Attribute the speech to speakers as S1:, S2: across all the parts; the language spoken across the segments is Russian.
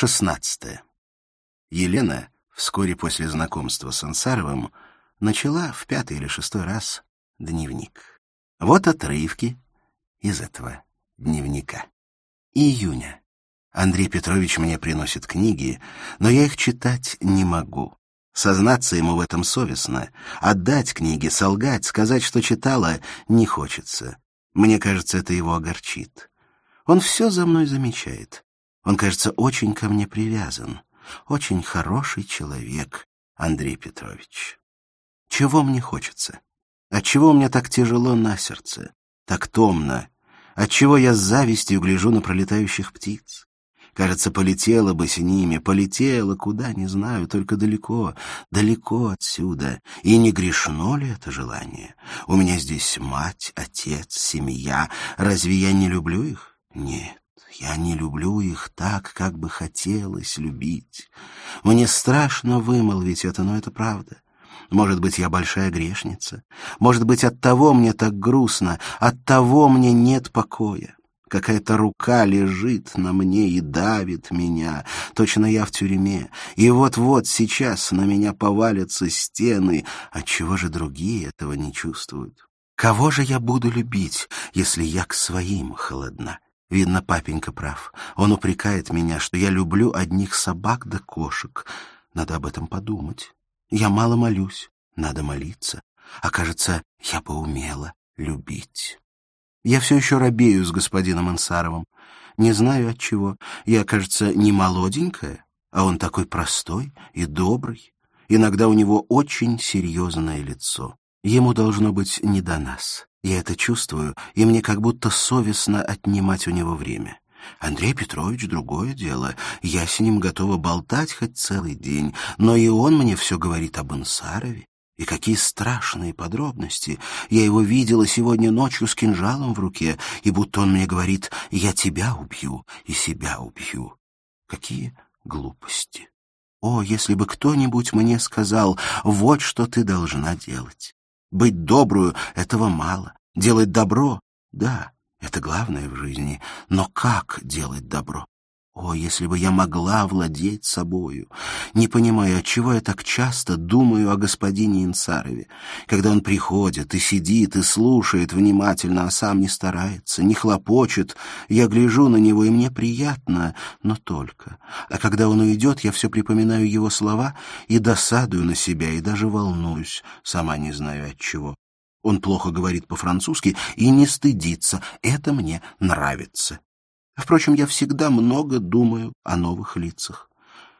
S1: Шестнадцатое. Елена вскоре после знакомства с Ансаровым начала в пятый или шестой раз дневник. Вот отрывки из этого дневника. Июня. Андрей Петрович мне приносит книги, но я их читать не могу. Сознаться ему в этом совестно. Отдать книги, солгать, сказать, что читала, не хочется. Мне кажется, это его огорчит. Он все за мной замечает. Он, кажется, очень ко мне привязан. Очень хороший человек, Андрей Петрович. Чего мне хочется? Отчего мне так тяжело на сердце, так томно? Отчего я с завистью гляжу на пролетающих птиц? Кажется, полетела бы с ними, полетела куда, не знаю, только далеко, далеко отсюда. И не грешно ли это желание? У меня здесь мать, отец, семья. Разве я не люблю их? Нет. Я не люблю их так, как бы хотелось любить. Мне страшно вымолвить это, но это правда. Может быть, я большая грешница. Может быть, от того мне так грустно, от того мне нет покоя. Какая-то рука лежит на мне и давит меня. Точно я в тюрьме. И вот-вот сейчас на меня повалятся стены. Отчего же другие этого не чувствуют? Кого же я буду любить, если я к своим холодна? Видно, папенька прав. Он упрекает меня, что я люблю одних собак да кошек. Надо об этом подумать. Я мало молюсь. Надо молиться. А кажется, я бы умела любить. Я все еще робею с господином Ансаровым. Не знаю от чего. Я, кажется, не молоденькая, а он такой простой и добрый. Иногда у него очень серьезное лицо. Ему должно быть не до нас. Я это чувствую, и мне как будто совестно отнимать у него время. Андрей Петрович — другое дело. Я с ним готова болтать хоть целый день, но и он мне все говорит об Инсарове. И какие страшные подробности. Я его видела сегодня ночью с кинжалом в руке, и будто он мне говорит «я тебя убью и себя убью». Какие глупости. О, если бы кто-нибудь мне сказал «вот что ты должна делать». Быть добрую — этого мало. Делать добро — да, это главное в жизни. Но как делать добро? О, если бы я могла владеть собою! Не понимаю, отчего я так часто думаю о господине Инсарове, когда он приходит и сидит и слушает внимательно, а сам не старается, не хлопочет. Я гляжу на него, и мне приятно, но только. А когда он уйдет, я все припоминаю его слова и досадую на себя, и даже волнуюсь, сама не знаю отчего. Он плохо говорит по-французски и не стыдится. Это мне нравится. Впрочем, я всегда много думаю о новых лицах.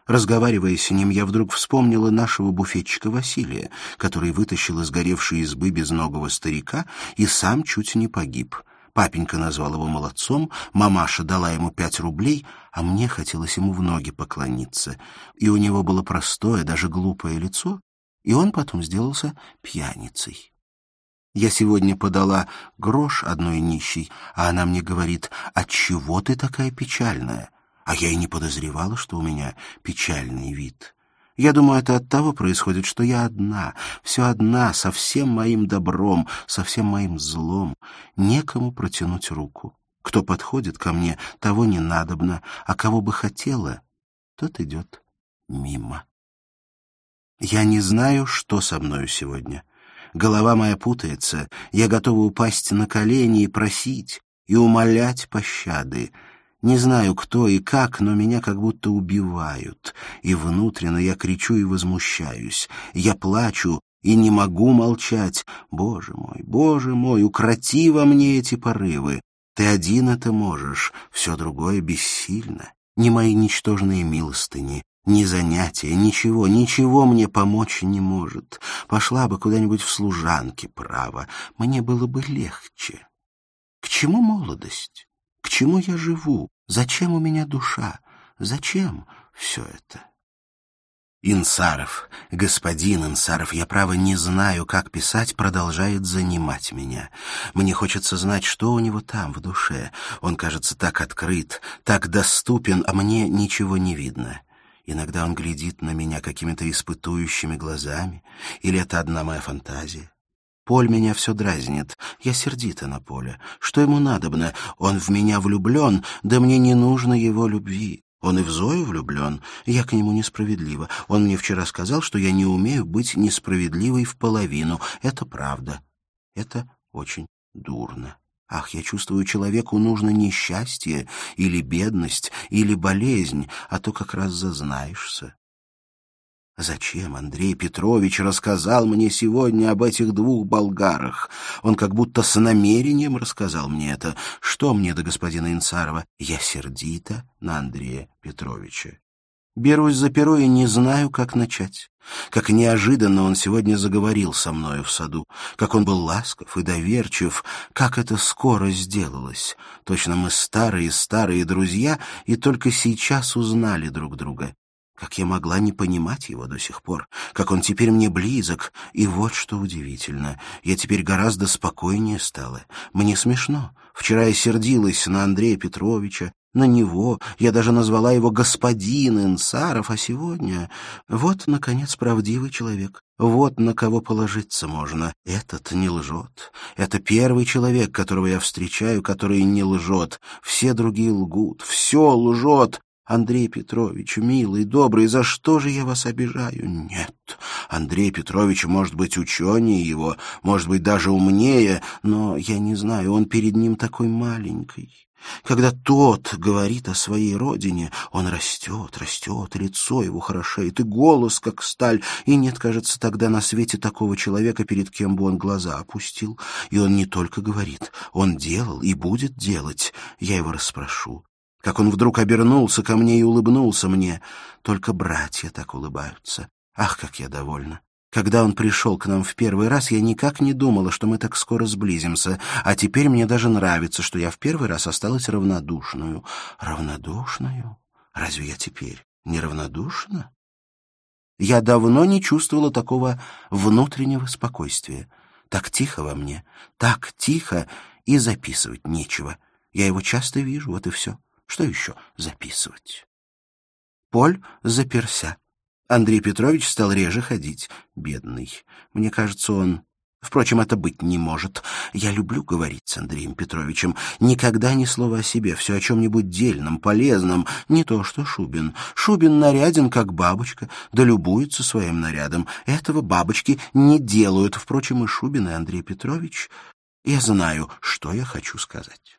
S1: Разговаривая с ним, я вдруг вспомнила нашего буфетчика Василия, который вытащил из горевшей избы безногого старика и сам чуть не погиб. Папенька назвал его молодцом, мамаша дала ему пять рублей, а мне хотелось ему в ноги поклониться. И у него было простое, даже глупое лицо, и он потом сделался пьяницей. Я сегодня подала грош одной нищей, а она мне говорит, «Отчего ты такая печальная?» А я и не подозревала, что у меня печальный вид. Я думаю, это от того происходит, что я одна, все одна, со всем моим добром, со всем моим злом. Некому протянуть руку. Кто подходит ко мне, того не надобно, а кого бы хотела, тот идет мимо. Я не знаю, что со мною сегодня. Голова моя путается, я готова упасть на колени и просить, и умолять пощады. Не знаю, кто и как, но меня как будто убивают, и внутренно я кричу и возмущаюсь. Я плачу и не могу молчать. Боже мой, боже мой, укроти во мне эти порывы. Ты один это можешь, все другое бессильно. Не мои ничтожные милостыни, ни занятия, ничего, ничего мне помочь не может. Пошла бы куда-нибудь в служанки, право, мне было бы легче. К чему молодость? К чему я живу? Зачем у меня душа? Зачем все это? Инсаров, господин Инсаров, я, право, не знаю, как писать, продолжает занимать меня. Мне хочется знать, что у него там, в душе. Он, кажется, так открыт, так доступен, а мне ничего не видно. Иногда он глядит на меня какими-то испытующими глазами, или это одна моя фантазия. Поль меня все дразнит. Я сердита на Поля. Что ему надобно? Он в меня влюблен, да мне не нужно его любви. Он и в Зою влюблен. Я к нему несправедлива. Он мне вчера сказал, что я не умею быть несправедливой в половину. Это правда. Это очень дурно. Ах, я чувствую, человеку нужно не счастье, или бедность, или болезнь, а то как раз зазнаешься. Зачем Андрей Петрович рассказал мне сегодня об этих двух болгарах? Он как будто с намерением рассказал мне это. Что мне до господина Инцарова? Я сердита на Андрея Петровича. Берусь за перо и не знаю, как начать. Как неожиданно он сегодня заговорил со мною в саду, как он был ласков и доверчив, как это скоро сделалось. Точно мы старые-старые друзья и только сейчас узнали друг друга. Как я могла не понимать его до сих пор, как он теперь мне близок, и вот что удивительно, я теперь гораздо спокойнее стала. Мне смешно. Вчера я сердилась на Андрея Петровича, на него, я даже назвала его господин Инсаров, а сегодня... Вот, наконец, правдивый человек. Вот на кого положиться можно. Этот не лжет. Это первый человек, которого я встречаю, который не лжет. Все другие лгут. Все лжет. Андрей Петрович, милый, добрый, за что же я вас обижаю? Нет, Андрей Петрович может быть ученее его, может быть даже умнее, но я не знаю, он перед ним такой маленький. Когда тот говорит о своей родине, он растет, растет, лицо его хорошеет, и голос как сталь, и нет, кажется, тогда на свете такого человека, перед кем бы он глаза опустил. И он не только говорит, он делал и будет делать. Я его расспрошу, как он вдруг обернулся ко мне и улыбнулся мне. Только братья так улыбаются. Ах, как я довольна. Когда он пришел к нам в первый раз, я никак не думала, что мы так скоро сблизимся, а теперь мне даже нравится, что я в первый раз осталась равнодушную. Равнодушную? Разве я теперь неравнодушна? Я давно не чувствовала такого внутреннего спокойствия. Так тихо во мне, так тихо, и записывать нечего. Я его часто вижу, вот и все. Что еще записывать? Поль заперся. Андрей Петрович стал реже ходить. Бедный. Мне кажется, он... Впрочем, это быть не может. Я люблю говорить с Андреем Петровичем. Никогда ни слова о себе, все о чем-нибудь дельном, полезном. Не то что Шубин. Шубин наряден, как бабочка, да любуется своим нарядом. Этого бабочки не делают. Впрочем, и Шубин, и Андрей Петрович... Я знаю, что я хочу сказать.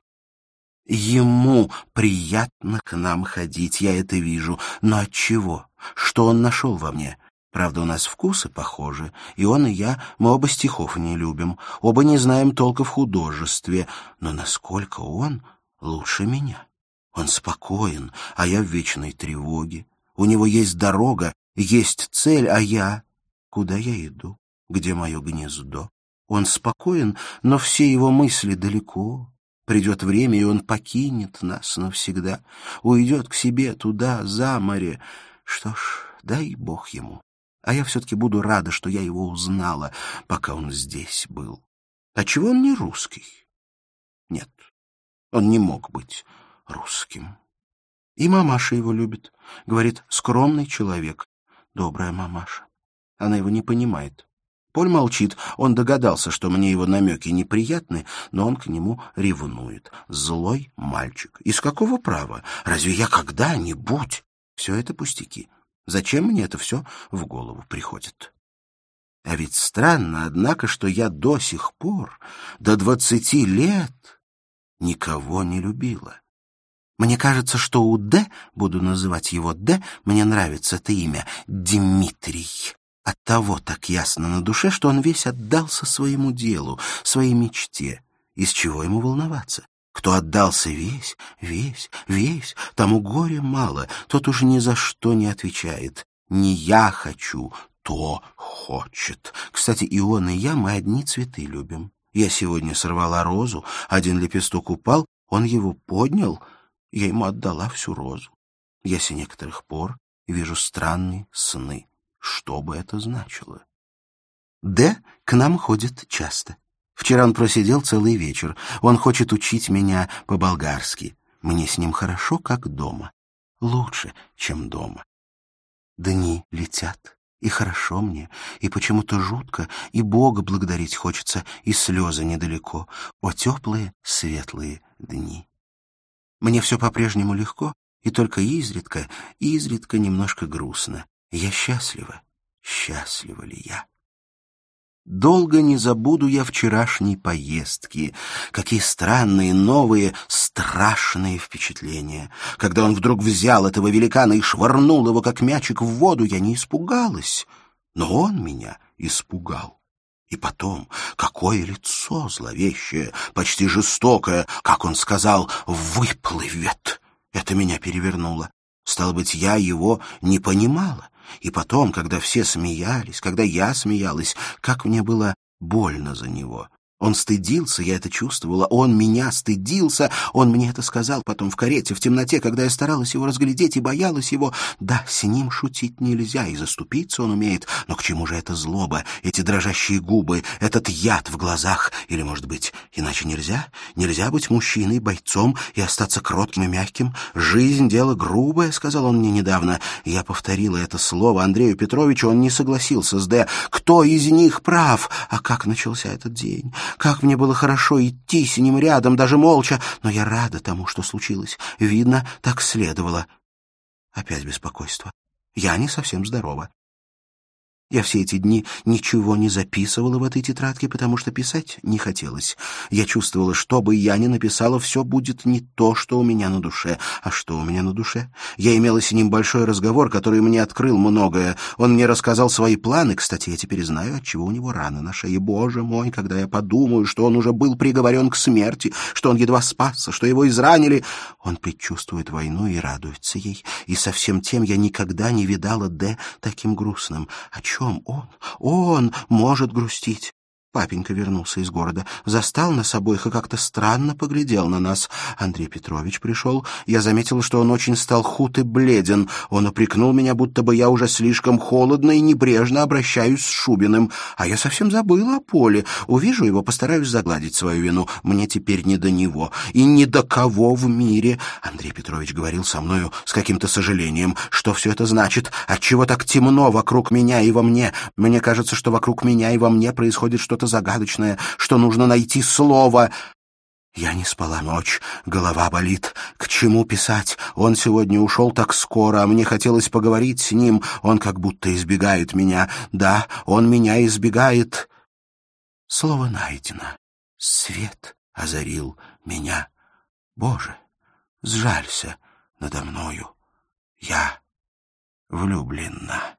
S1: Ему приятно к нам ходить, я это вижу. Но от чего? Что он нашел во мне? Правда, у нас вкусы похожи, и он, и я, мы оба стихов не любим, оба не знаем толка в художестве, но насколько он лучше меня? Он спокоен, а я в вечной тревоге. У него есть дорога, есть цель, а я... Куда я иду? Где мое гнездо? Он спокоен, но все его мысли далеко, Придет время, и он покинет нас навсегда, уйдет к себе туда, за море. Что ж, дай бог ему. А я все-таки буду рада, что я его узнала, пока он здесь был. А чего он не русский? Нет, он не мог быть русским. И мамаша его любит. Говорит, скромный человек. Добрая мамаша. Она его не понимает. Поль молчит. Он догадался, что мне его намеки неприятны, но он к нему ревнует. Злой мальчик. Из какого права? Разве я когда-нибудь... Все это пустяки. Зачем мне это все в голову приходит? А ведь странно, однако, что я до сих пор, до двадцати лет, никого не любила. Мне кажется, что у Д, буду называть его Д, мне нравится это имя, Дмитрий. Оттого так ясно на душе, что он весь отдался своему делу, своей мечте. Из чего ему волноваться? Кто отдался весь, весь, весь, тому горе мало, тот уже ни за что не отвечает. Не я хочу, то хочет. Кстати, и он, и я, мы одни цветы любим. Я сегодня сорвала розу, один лепесток упал, он его поднял, я ему отдала всю розу. Я с некоторых пор вижу странные сны. Что бы это значило? Д к нам ходит часто. Вчера он просидел целый вечер. Он хочет учить меня по-болгарски. Мне с ним хорошо, как дома. Лучше, чем дома. Дни летят, и хорошо мне, и почему-то жутко, и Бога благодарить хочется, и слезы недалеко. О, теплые, светлые дни. Мне все по-прежнему легко, И только изредка, изредка немножко грустно. Я счастлива. Счастлива ли я? Долго не забуду я вчерашней поездки. Какие странные, новые, страшные впечатления. Когда он вдруг взял этого великана и швырнул его, как мячик, в воду, я не испугалась. Но он меня испугал. И потом, какое лицо зловещее, почти жестокое, как он сказал, «выплывет». Это меня перевернуло. Стало быть, я его не понимала. И потом, когда все смеялись, когда я смеялась, как мне было больно за него. Он стыдился, я это чувствовала. Он меня стыдился. Он мне это сказал потом в карете, в темноте, когда я старалась его разглядеть и боялась его. Да, с ним шутить нельзя, и заступиться он умеет. Но к чему же эта злоба, эти дрожащие губы, этот яд в глазах? Или, может быть, иначе нельзя? Нельзя быть мужчиной, бойцом и остаться кротким и мягким? Жизнь — дело грубое, — сказал он мне недавно. Я повторила это слово Андрею Петровичу, он не согласился с Д. Кто из них прав? А как начался этот день? Как мне было хорошо идти с ним рядом, даже молча, но я рада тому, что случилось. Видно, так следовало. Опять беспокойство. Я не совсем здорова. Я все эти дни ничего не записывала в этой тетрадке, потому что писать не хотелось. Я чувствовала, что бы я ни написала, все будет не то, что у меня на душе. А что у меня на душе? Я имела с ним большой разговор, который мне открыл многое. Он мне рассказал свои планы. Кстати, я теперь знаю, отчего у него раны на шее. Боже мой, когда я подумаю, что он уже был приговорен к смерти, что он едва спасся, что его изранили. Он предчувствует войну и радуется ей. И совсем тем я никогда не видала Д таким грустным. О чем он? Он может грустить. Папенька вернулся из города, застал нас обоих и как-то странно поглядел на нас. Андрей Петрович пришел. Я заметила, что он очень стал худ и бледен. Он упрекнул меня, будто бы я уже слишком холодно и небрежно обращаюсь с Шубиным. А я совсем забыла о Поле. Увижу его, постараюсь загладить свою вину. Мне теперь не до него. И ни до кого в мире. Андрей Петрович говорил со мною с каким-то сожалением. Что все это значит? Отчего так темно вокруг меня и во мне? Мне кажется, что вокруг меня и во мне происходит что-то что-то загадочное, что нужно найти слово. Я не спала ночь, голова болит. К чему писать? Он сегодня ушел так скоро, а мне хотелось поговорить с ним. Он как будто избегает меня. Да, он меня избегает. Слово найдено. Свет озарил меня. Боже, сжалься надо мною. Я влюблена.